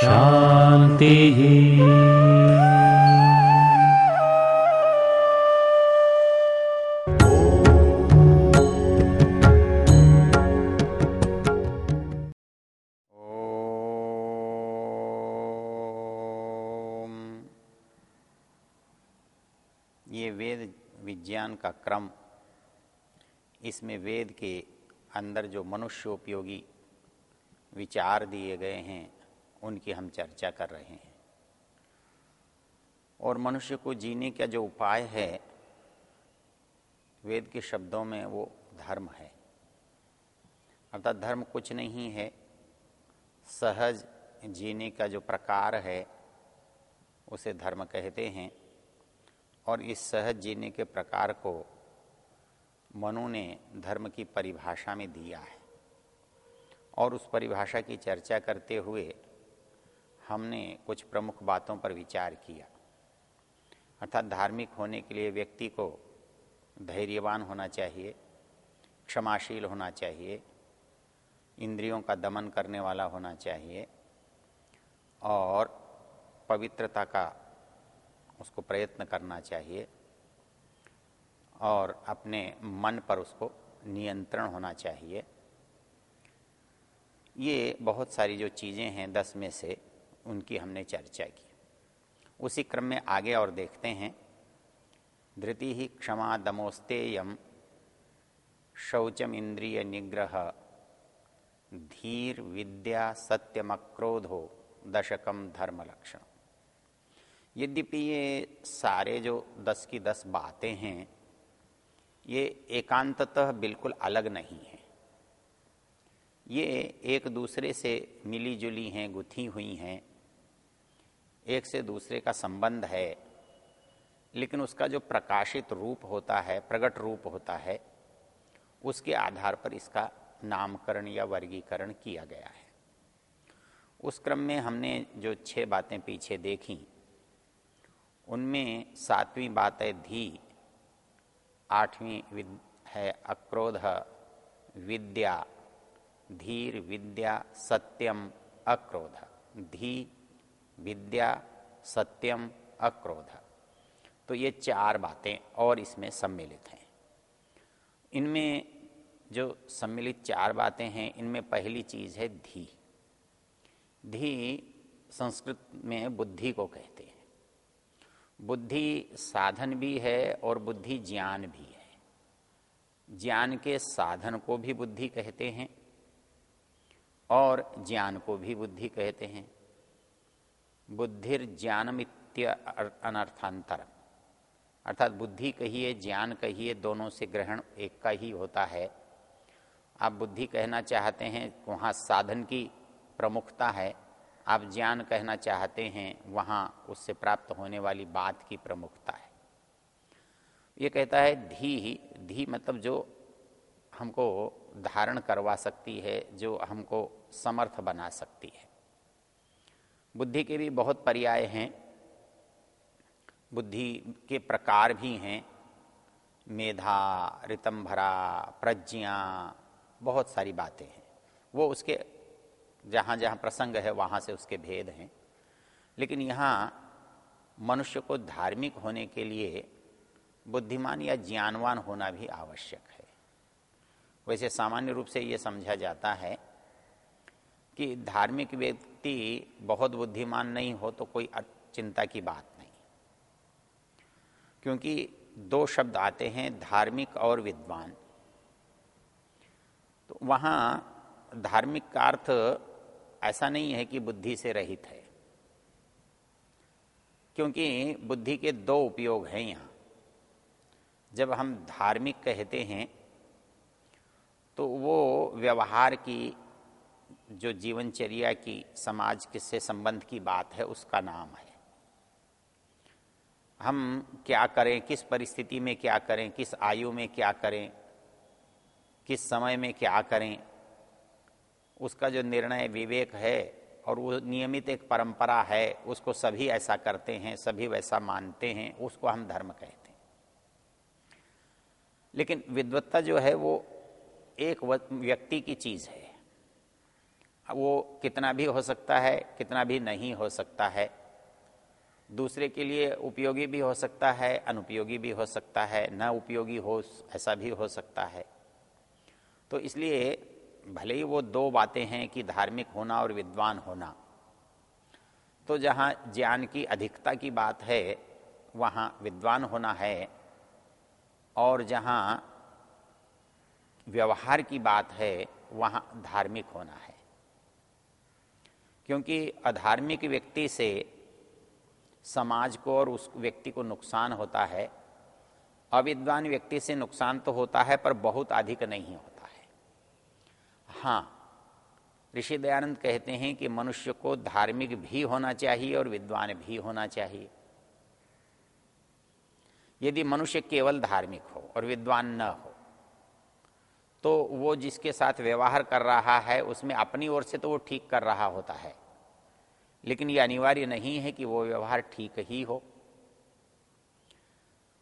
ओम। ये वेद विज्ञान का क्रम। इसमें वेद के अंदर जो मनुष्योपयोगी विचार दिए गए हैं उनकी हम चर्चा कर रहे हैं। और मनुष्य को जीने का जो उपाय है, वेद के शब्दों में वो धर्म है। अर्थात धर्म कुछ नहीं है, सहज जीने का जो प्रकार है, उसे धर्म कहते हैं। और इस सहज जीने के प्रकार को मनु ने धर्म की परिभाषा में दिया है। और उस परिभाषा की चर्चा करते हुए हमने कुछ प्रमुख बातों पर विचार किया। अर्थात धार्मिक होने के लिए व्यक्ति को धैर्यवान होना चाहिए, क्षमाशील होना चाहिए, इंद्रियों का दमन करने वाला होना चाहिए और पवित्रता का उसको प्रयत्न करना चाहिए और अपने मन पर उसको नियंत्रण होना चाहिए। ये बहुत सारी जो चीज़ें हैं दस में से उनकी हमने चर्चा की। उसी क्रम में आगे और देखते हैं। धृति ही क्षमा दमोस्तेयम, शौचम इंद्रिय निग्रह धीर विद्या सत्यमक्रोधो दशकम धर्म लक्षण यद्यपि ये सारे जो दस की दस बातें हैं, ये एकांततः बिल्कुल अलग नहीं है। ये एक दूसरे से मिली जुली हैं, गुथी हुई हैं। एक से दूसरे का संबंध है, लेकिन उसका जो प्रकाशित रूप होता है प्रकट रूप होता है, उसके आधार पर इसका नामकरण या वर्गीकरण किया गया है। उस क्रम में हमने जो छह बातें पीछे देखी, उनमें सातवीं बात है धी, आठवीं है अक्रोध, विद्या धीर विद्या सत्यम अक्रोध। धी विद्या सत्यम अक्रोध। तो ये चार बातें और इसमें सम्मिलित हैं। इनमें जो सम्मिलित चार बातें हैं, इनमें पहली चीज़ है धी। धी संस्कृत में बुद्धि को कहते हैं। बुद्धि साधन भी है और बुद्धि ज्ञान भी है। ज्ञान के साधन को भी बुद्धि कहते हैं और ज्ञान को भी बुद्धि कहते हैं। बुद्धिर ज्ञानमित्य अनर्थांतर। अर्थात बुद्धि कहिए, ज्ञान कहिए, दोनों से ग्रहण एक का ही होता है। आप बुद्धि कहना चाहते हैं, वहाँ साधन की प्रमुखता है। आप ज्ञान कहना चाहते हैं, वहाँ उससे प्राप्त होने वाली बात की प्रमुखता है। ये कहता है, धी ही धी मतलब जो हमको धारण करवा सकती है, जो हमको समर्थ बना सकती है। बुद्धि के भी बहुत पर्याय हैं, बुद्धि के प्रकार भी हैं, मेधा, रितंभरा, प्रज्ञा, बहुत सारी बातें हैं। वो उसके जहाँ जहाँ प्रसंग है, वहाँ से उसके भेद हैं। लेकिन यहाँ मनुष्य को धार्मिक होने के लिए बुद्धिमान या ज्ञानवान होना भी आवश्यक है। वैसे सामान्य रूप से ये समझा जाता है कि धार्मिक व्यक्ति बहुत बुद्धिमान नहीं हो तो कोई चिंता की बात नहीं। क्योंकि दो शब्द आते हैं, धार्मिक और विद्वान। तो वहाँ धार्मिक का अर्थ ऐसा नहीं है कि बुद्धि से रहित है। क्योंकि बुद्धि के दो उपयोग हैं यहाँ। जब हम धार्मिक कहते हैं तो वो व्यवहार की, जो जीवनचर्या की, समाज से संबंध की बात है, उसका नाम है। हम क्या करें, किस परिस्थिति में क्या करें, किस आयु में क्या करें, किस समय में क्या करें, उसका जो निर्णय विवेक है और वो नियमित एक परंपरा है, उसको सभी ऐसा करते हैं, सभी वैसा मानते हैं, उसको हम धर्म कहते हैं। लेकिन विद्वत्ता जो है वो एक व्यक्ति की चीज़ है। वो कितना भी हो सकता है, कितना भी नहीं हो सकता है। दूसरे के लिए उपयोगी भी हो सकता है, अनुपयोगी भी हो सकता है, न उपयोगी हो, ऐसा भी हो सकता है। तो इसलिए भले ही वो दो बातें हैं कि धार्मिक होना और विद्वान होना तो जहाँ ज्ञान की अधिकता की बात है, वहाँ विद्वान होना है, और जहाँ व्यवहार की बात है, वहाँ धार्मिक होना है। क्योंकि अधार्मिक व्यक्ति से समाज को और उस व्यक्ति को नुकसान होता है। अविद्वान व्यक्ति से नुकसान तो होता है, पर बहुत अधिक नहीं होता है। हाँ ऋषि दयानंद कहते हैं कि मनुष्य को धार्मिक भी होना चाहिए और विद्वान भी होना चाहिए। यदि मनुष्य केवल धार्मिक हो और विद्वान न हो तो वो जिसके साथ व्यवहार कर रहा है, उसमें अपनी ओर से तो वो ठीक कर रहा होता है। लेकिन ये अनिवार्य नहीं है कि वो व्यवहार ठीक ही हो।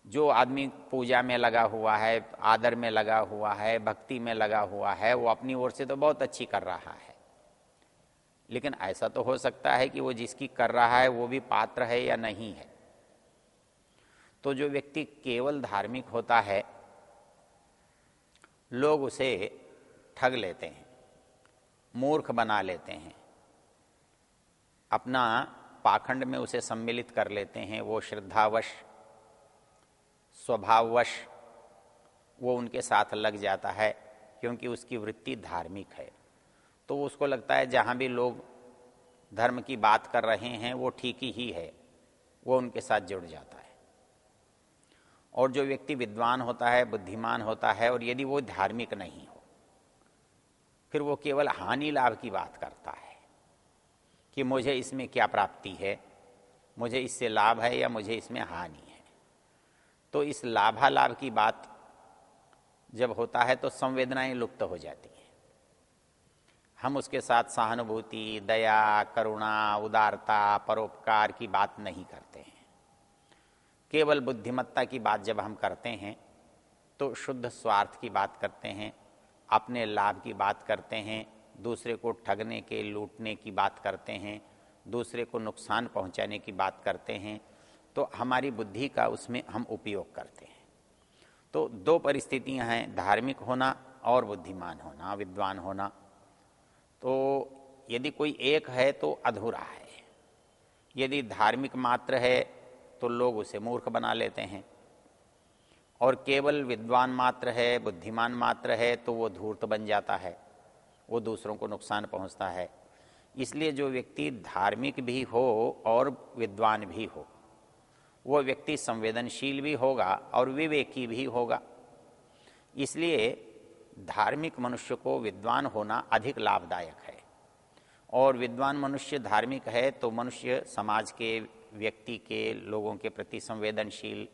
जो आदमी पूजा में लगा हुआ है, आदर में लगा हुआ है, भक्ति में लगा हुआ है, वो अपनी ओर से तो बहुत अच्छी कर रहा है। लेकिन ऐसा तो हो सकता है कि वो जिसकी कर रहा है, वो भी पात्र है या नहीं है। तो जो व्यक्ति केवल धार्मिक होता है लोग उसे ठग लेते हैं, मूर्ख बना लेते हैं, अपना पाखंड में उसे सम्मिलित कर लेते हैं, वो श्रद्धावश, स्वभाववश, वो उनके साथ लग जाता है क्योंकि उसकी वृत्ति धार्मिक है। तो उसको लगता है जहाँ भी लोग धर्म की बात कर रहे हैं, वो ठीक ही है, वो उनके साथ जुड़ जाता है। और जो व्यक्ति विद्वान होता है, बुद्धिमान होता है, और यदि वो धार्मिक नहीं हो, फिर वो केवल हानि लाभ की बात करता है कि मुझे इसमें क्या प्राप्ति है? मुझे इससे लाभ है या मुझे इसमें हानि है? तो इस लाभालाभ की बात जब होता है तो संवेदनाएँ लुप्त हो जाती हैं। हम उसके साथ सहानुभूति, दया, करुणा, उदारता, परोपकार की बात नहीं करते। केवल बुद्धिमत्ता की बात जब हम करते हैं तो शुद्ध स्वार्थ की बात करते हैं, अपने लाभ की बात करते हैं, दूसरे को ठगने के, लूटने की बात करते हैं, दूसरे को नुकसान पहुँचाने की बात करते हैं तो हमारी बुद्धि का उसमें हम उपयोग करते हैं। तो दो परिस्थितियाँ हैं, धार्मिक होना और बुद्धिमान होना, विद्वान होना। तो यदि कोई एक है तो अधूरा है। यदि धार्मिक मात्र है तो लोग उसे मूर्ख बना लेते हैं। और केवल विद्वान मात्र है, बुद्धिमान मात्र है तो वो धूर्त बन जाता है। वो दूसरों को नुकसान पहुँचता है। इसलिए जो व्यक्ति धार्मिक भी हो और विद्वान भी हो, वो व्यक्ति संवेदनशील भी होगा और विवेकी भी होगा। इसलिए धार्मिक मनुष्य को विद्वान होना अधिक लाभदायक है। और विद्वान मनुष्य धार्मिक है तो मनुष्य समाज के व्यक्ति के लोगों के प्रति संवेदनशील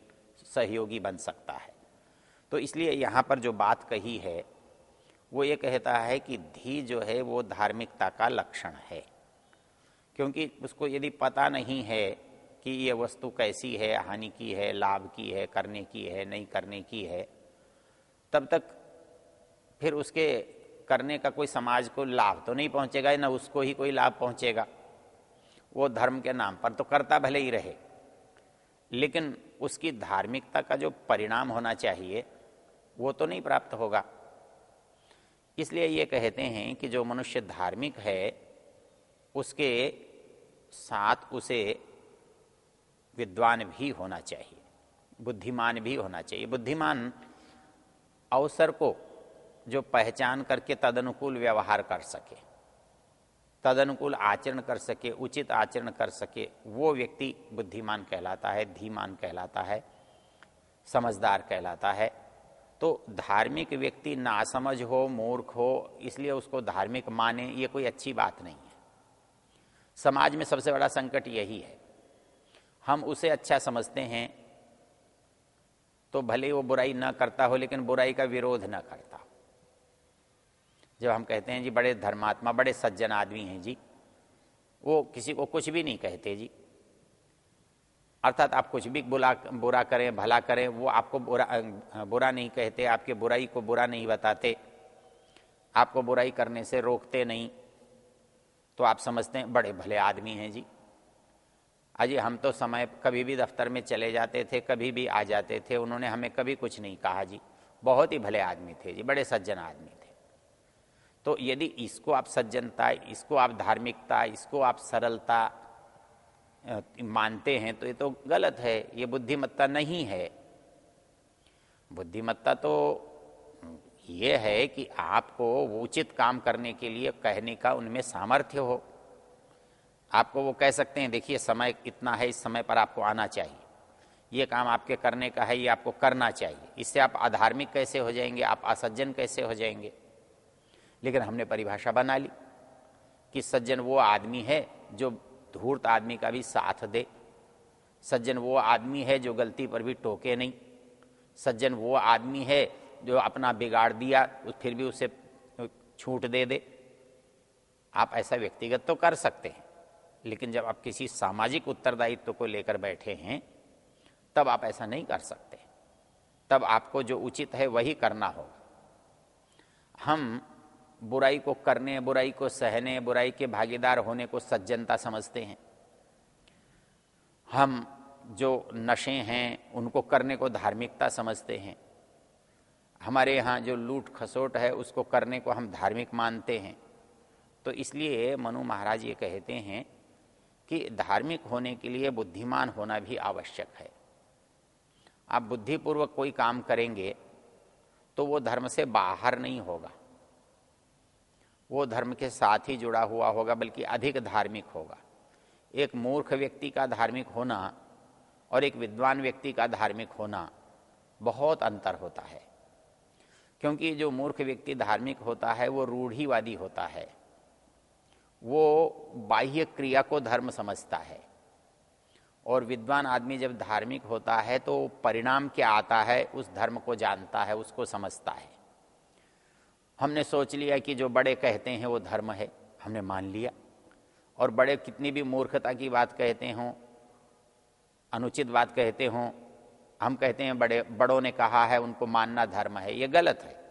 सहयोगी बन सकता है। तो इसलिए यहाँ पर जो बात कही है, वो ये कहता है कि धी जो है वो धार्मिकता का लक्षण है। क्योंकि उसको यदि पता नहीं है कि ये वस्तु कैसी है, हानि की है, लाभ की है, करने की है, नहीं करने की है, तब तक फिर उसके करने का कोई समाज को लाभ तो नहीं पहुंचेगा, ना उसको ही कोई लाभ पहुंचेगा। वो धर्म के नाम पर तो करता भले ही रहे, लेकिन उसकी धार्मिकता का जो परिणाम होना चाहिए, वो तो नहीं प्राप्त होगा। इसलिए ये कहते हैं कि जो मनुष्य धार्मिक है, उसके साथ उसे विद्वान भी होना चाहिए, बुद्धिमान भी होना चाहिए। बुद्धिमान अवसर को जो पहचान करके तदनुकूल व्यवहार कर सके। तदनुकूल आचरण कर सके, उचित आचरण कर सके, वो व्यक्ति बुद्धिमान कहलाता है, धीमान कहलाता है, समझदार कहलाता है। तो धार्मिक व्यक्ति नासमझ हो, मूर्ख हो, इसलिए उसको धार्मिक माने, ये कोई अच्छी बात नहीं है। समाज में सबसे बड़ा संकट यही है। हम उसे अच्छा समझते हैं तो भले वो बुराई ना करता हो, लेकिन बुराई का विरोध ना करता हो। जब हम कहते हैं, जी, बड़े धर्मात्मा, बड़े सज्जन आदमी हैं, जी। वो किसी को कुछ भी नहीं कहते, जी। अर्थात आप कुछ भी बुला, बुरा करें, भला करें, वो आपको बुरा बुरा नहीं कहते, आपके बुराई को बुरा नहीं बताते। आपको बुराई करने से रोकते नहीं। तो आप समझते हैं, बड़े भले आदमी हैं, जी। अजी हम तो समय कभी भी दफ्तर में चले जाते थे, कभी भी आ जाते थे, उन्होंने हमें कभी कुछ नहीं कहा, जी। बहुत ही भले आदमी थे, जी, बड़े सज्जन आदमी थे। तो यदि इसको आप सज्जनता, इसको आप धार्मिकता, इसको आप सरलता मानते हैं तो ये तो गलत है, ये बुद्धिमत्ता नहीं है। बुद्धिमत्ता तो ये है कि आपको उचित काम करने के लिए कहने का उनमें सामर्थ्य हो। आपको वो कह सकते हैं, देखिए, समय इतना है, इस समय पर आपको आना चाहिए। ये काम आपके करने का है, ये आपको करना चाहिए। इससे आप अधार्मिक कैसे हो जाएँगे, आप असज्जन कैसे हो जाएँगे? लेकिन हमने परिभाषा बना ली कि सज्जन वो आदमी है जो धूर्त आदमी का भी साथ दे। सज्जन वो आदमी है जो गलती पर भी टोके नहीं। सज्जन वो आदमी है जो अपना बिगाड़ दिया फिर भी उसे छूट दे दे। आप ऐसा व्यक्तिगत तो कर सकते हैं, लेकिन जब आप किसी सामाजिक उत्तरदायित्व को लेकर बैठे हैं, तब आप ऐसा नहीं कर सकते। तब आपको जो उचित है वही करना होगा। हम बुराई को करने, बुराई को सहने, बुराई के भागीदार होने को सज्जनता समझते हैं। हम जो नशे हैं, उनको करने को धार्मिकता समझते हैं। हमारे यहाँ जो लूट खसोट है, उसको करने को हम धार्मिक मानते हैं। तो इसलिए मनु महाराज ये कहते हैं कि धार्मिक होने के लिए बुद्धिमान होना भी आवश्यक है। आप बुद्धिपूर्वक कोई काम करेंगे तो वो धर्म से बाहर नहीं होगा। वो धर्म के साथ ही जुड़ा हुआ होगा, बल्कि अधिक धार्मिक होगा। एक मूर्ख व्यक्ति का धार्मिक होना और एक विद्वान व्यक्ति का धार्मिक होना बहुत अंतर होता है। क्योंकि जो मूर्ख व्यक्ति धार्मिक होता है, वो रूढ़ीवादी होता है। वो बाह्य क्रिया को धर्म समझता है। और विद्वान आदमी जब धार्मिक होता है तो परिणाम क्या आता है, उस धर्म को जानता है, उसको समझता है। हमने सोच लिया कि जो बड़े कहते हैं वो धर्म है, हमने मान लिया। और बड़े कितनी भी मूर्खता की बात कहते हों, अनुचित बात कहते हों, हम कहते हैं बड़े, बड़ों ने कहा है, उनको मानना धर्म है, ये गलत है।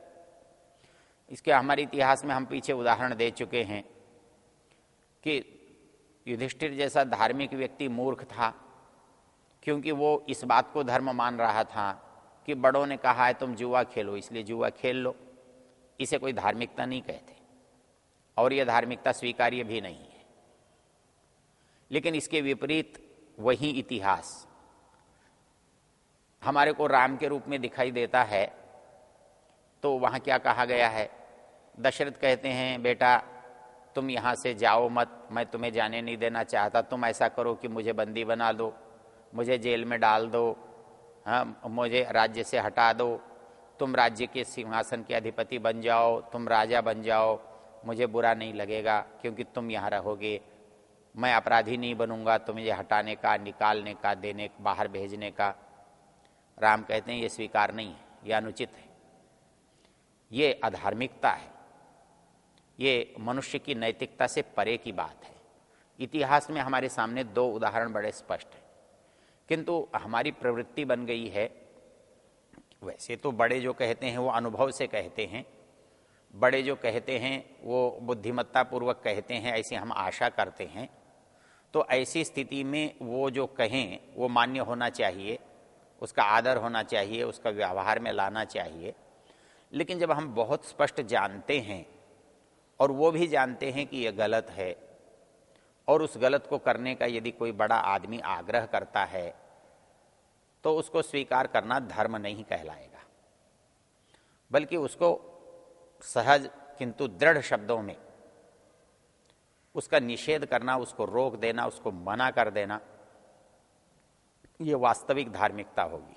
इसके हमारे इतिहास में हम पीछे उदाहरण दे चुके हैं कि युधिष्ठिर जैसा धार्मिक व्यक्ति मूर्ख था, क्योंकि वो इस बात को धर्म मान रहा था कि बड़ों ने कहा है, तुम जुआ खेलो, इसलिए जुआ खेल लो। इसे कोई धार्मिकता नहीं कहते। और यह धार्मिकता स्वीकार्य भी नहीं है। लेकिन इसके विपरीत वही इतिहास हमारे को राम के रूप में दिखाई देता है। तो वहाँ क्या कहा गया है? दशरथ कहते हैं, बेटा, तुम यहाँ से जाओ मत, मैं तुम्हें जाने नहीं देना चाहता। तुम ऐसा करो कि मुझे बंदी बना दो, मुझे जेल में डाल दो हाँ मुझे राज्य से हटा दो तुम राज्य के सिंहासन के अधिपति बन जाओ, तुम राजा बन जाओ, मुझे बुरा नहीं लगेगा क्योंकि तुम यहाँ रहोगे। मैं अपराधी नहीं बनूँगा, तुम्हें हटाने का, निकालने का, देने, बाहर भेजने का। राम कहते हैं, ये स्वीकार नहीं है यह अनुचित है। ये अधार्मिकता है। ये मनुष्य की नैतिकता से परे की बात है। इतिहास में हमारे सामने दो उदाहरण बड़े स्पष्ट हैं। किंतु हमारी प्रवृत्ति बन गई है वैसे तो बड़े जो कहते हैं वो अनुभव से कहते हैं, बड़े जो कहते हैं वो बुद्धिमत्ता पूर्वक कहते हैं, ऐसी हम आशा करते हैं। तो ऐसी स्थिति में वो जो कहें, वो मान्य होना चाहिए, उसका आदर होना चाहिए, उसका व्यवहार में लाना चाहिए। लेकिन जब हम बहुत स्पष्ट जानते हैं, और वो भी जानते हैं कि यह गलत है, और उस गलत को करने का यदि कोई बड़ा आदमी आग्रह करता है तो उसको स्वीकार करना धर्म नहीं कहलाएगा। बल्कि उसको सहज किंतु दृढ़ शब्दों में उसका निषेध करना, उसको रोक देना, उसको मना कर देना, ये वास्तविक धार्मिकता होगी।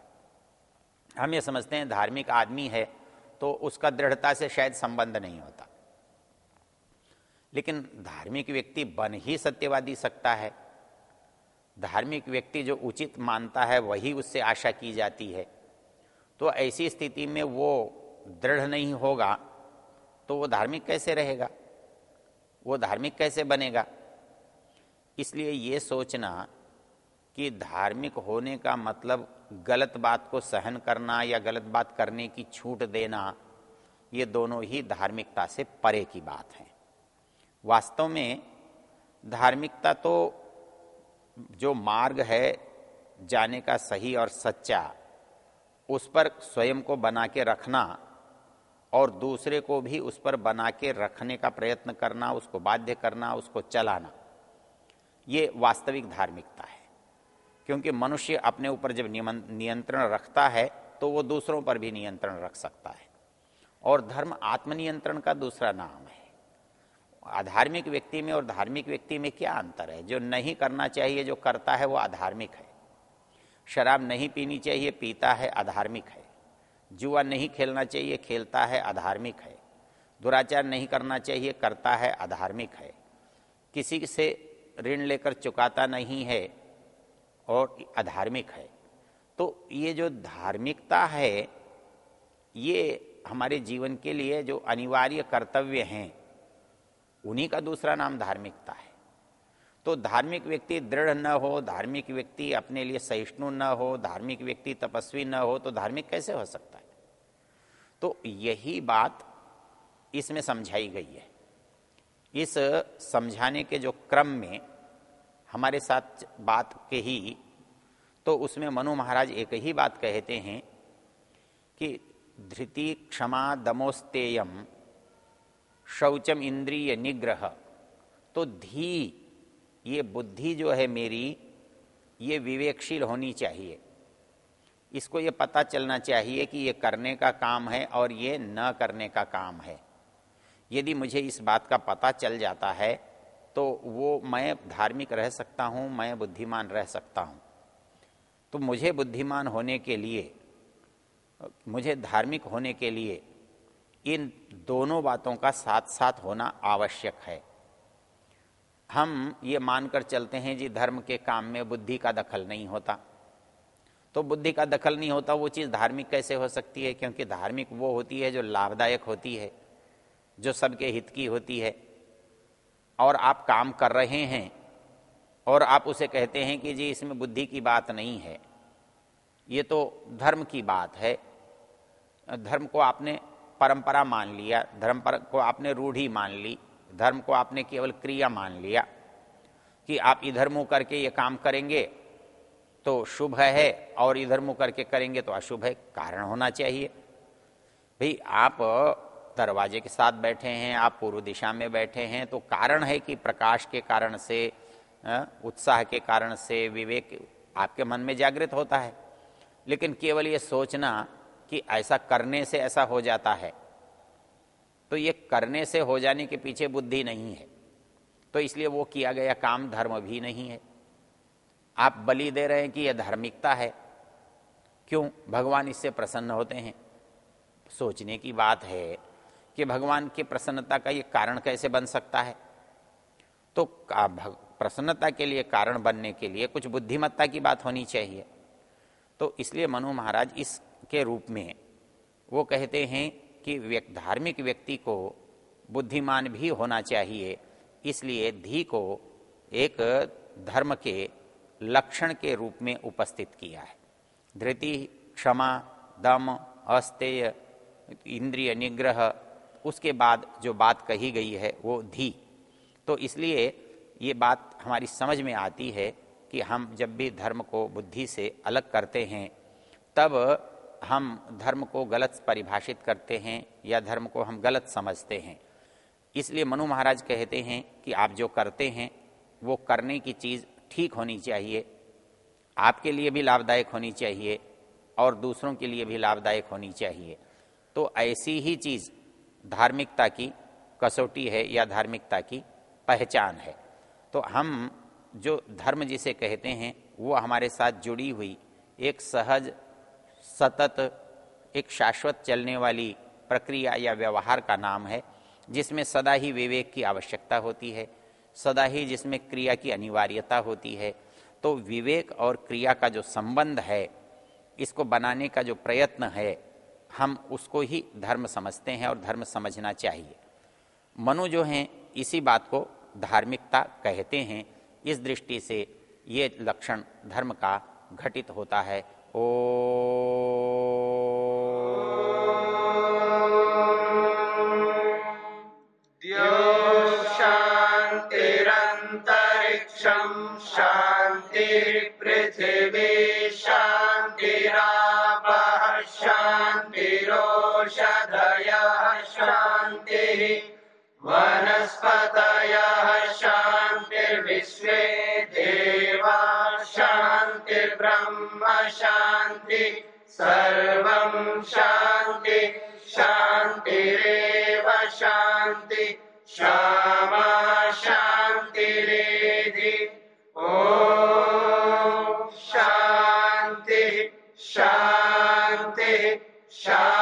हम ये समझते हैं धार्मिक आदमी है तो उसका दृढ़ता से शायद संबंध नहीं होता। लेकिन धार्मिक व्यक्ति बन ही सत्यवादी सकता है। धार्मिक व्यक्ति जो उचित मानता है, वही उससे आशा की जाती है। तो ऐसी स्थिति में वो दृढ़ नहीं होगा तो वो धार्मिक कैसे रहेगा? वो धार्मिक कैसे बनेगा? इसलिए ये सोचना कि धार्मिक होने का मतलब गलत बात को सहन करना या गलत बात करने की छूट देना, ये दोनों ही धार्मिकता से परे की बात है। वास्तव में धार्मिकता तो जो मार्ग है जाने का सही और सच्चा, उस पर स्वयं को बना के रखना और दूसरे को भी उस पर बना के रखने का प्रयत्न करना, उसको बाध्य करना, उसको चलाना, ये वास्तविक धार्मिकता है। क्योंकि मनुष्य अपने ऊपर जब नियंत्रण रखता है तो वो दूसरों पर भी नियंत्रण रख सकता है। और धर्म आत्मनियंत्रण का दूसरा नाम अधार्मिक व्यक्ति में और धार्मिक व्यक्ति में क्या अंतर है? जो नहीं करना चाहिए, जो करता है, वो अधार्मिक है। शराब नहीं पीनी चाहिए, पीता है, अधार्मिक है। जुआ नहीं खेलना चाहिए, खेलता है, अधार्मिक है। दुराचार नहीं करना चाहिए, करता है, अधार्मिक है। किसी से ऋण लेकर चुकाता नहीं है और अधार्मिक है। तो ये जो धार्मिकता है, ये हमारे जीवन के लिए जो अनिवार्य कर्तव्य हैं उन्हीं का दूसरा नाम धार्मिकता है। तो धार्मिक व्यक्ति दृढ़ न हो, धार्मिक व्यक्ति अपने लिए सहिष्णु न हो, धार्मिक व्यक्ति तपस्वी न हो तो धार्मिक कैसे हो सकता है? तो यही बात इसमें समझाई गई है। इस समझाने के जो क्रम में हमारे साथ बात कही तो उसमें मनु महाराज एक ही बात कहते हैं कि धृति क्षमा दमोस्तेयम शौचम इंद्रिय निग्रह। तो धी, ये बुद्धि जो है मेरी, ये विवेकशील होनी चाहिए। इसको ये पता चलना चाहिए कि ये करने का काम है और ये न करने का काम है। यदि मुझे इस बात का पता चल जाता है तो वो मैं धार्मिक रह सकता हूँ, मैं बुद्धिमान रह सकता हूँ। तो मुझे बुद्धिमान होने के लिए, मुझे धार्मिक होने के लिए इन दोनों बातों का साथ साथ होना आवश्यक है। हम ये मानकर चलते हैं जी, धर्म के काम में बुद्धि का दखल नहीं होता। तो बुद्धि का दखल नहीं होता, वो चीज़ धार्मिक कैसे हो सकती है? क्योंकि धार्मिक वो होती है जो लाभदायक होती है, जो सबके हित की होती है। और आप काम कर रहे हैं और आप उसे कहते हैं कि जी, इसमें बुद्धि की बात नहीं है। ये तो धर्म की बात है। धर्म को आपने परंपरा मान लिया, धर्म पर को आपने रूढ़ी मान ली, धर्म को आपने केवल क्रिया मान लिया, कि आप इधर मुँह करके ये काम करेंगे तो शुभ है और इधर मुँह करके करेंगे तो अशुभ है, कारण होना चाहिए। भाई, आप दरवाजे के साथ बैठे हैं, आप पूर्व दिशा में बैठे हैं तो कारण है कि प्रकाश के कारण से उत्साह के कारण से, विवेक आपके मन में जागृत होता है। लेकिन केवल ये सोचना कि ऐसा करने से ऐसा हो जाता है। तो ये करने से हो जाने के पीछे बुद्धि नहीं है। तो इसलिए वो किया गया काम धर्म भी नहीं है। आप बलि दे रहे हैं कि यह धार्मिकता है। क्यों? भगवान इससे प्रसन्न होते हैं। सोचने की बात है कि भगवान की प्रसन्नता का ये कारण कैसे बन सकता है? तो प्रसन्नता के लिए कारण बनने के लिए कुछ बुद्धिमत्ता की बात होनी चाहिए। तो इसलिए मनु महाराज इसके रूप में वो कहते हैं कि व्यक, धार्मिक व्यक्ति को बुद्धिमान भी होना चाहिए इसलिए धी को एक धर्म के लक्षण के रूप में उपस्थित किया है। धृति क्षमा दम अस्तेय इंद्रिय निग्रह उसके बाद जो बात कही गई है वो धी। तो इसलिए ये बात हमारी समझ में आती है कि हम जब भी धर्म को बुद्धि से अलग करते हैं तब हम धर्म को गलत परिभाषित करते हैं या धर्म को हम गलत समझते हैं। इसलिए मनु महाराज कहते हैं कि आप जो करते हैं, वो करने की चीज़ ठीक होनी चाहिए। आपके लिए भी लाभदायक होनी चाहिए और दूसरों के लिए भी लाभदायक होनी चाहिए। तो ऐसी ही चीज़ धार्मिकता की कसौटी है या धार्मिकता की पहचान है। तो हम जो धर्म जिसे कहते हैं, वो हमारे साथ जुड़ी हुई एक सहज सतत एक शाश्वत चलने वाली प्रक्रिया या व्यवहार का नाम है, जिसमें सदा ही विवेक की आवश्यकता होती है, सदा ही जिसमें क्रिया की अनिवार्यता होती है। तो विवेक और क्रिया का जो संबंध है, इसको बनाने का जो प्रयत्न है, हम उसको ही धर्म समझते हैं और धर्म समझना चाहिए। मनु जो हैं, इसी बात को धार्मिकता कहते हैं। इस दृष्टि से ये लक्षण धर्म का घटित होता है। ओ शान्तिरन्तरिक्षं शान्तिर्पृथिवी शान्ति सर्व शान्ति शान्तिरेव शान्ति क्षमा शान्तिरेधि ॐ शान्तिः शान्तिः शान्तिः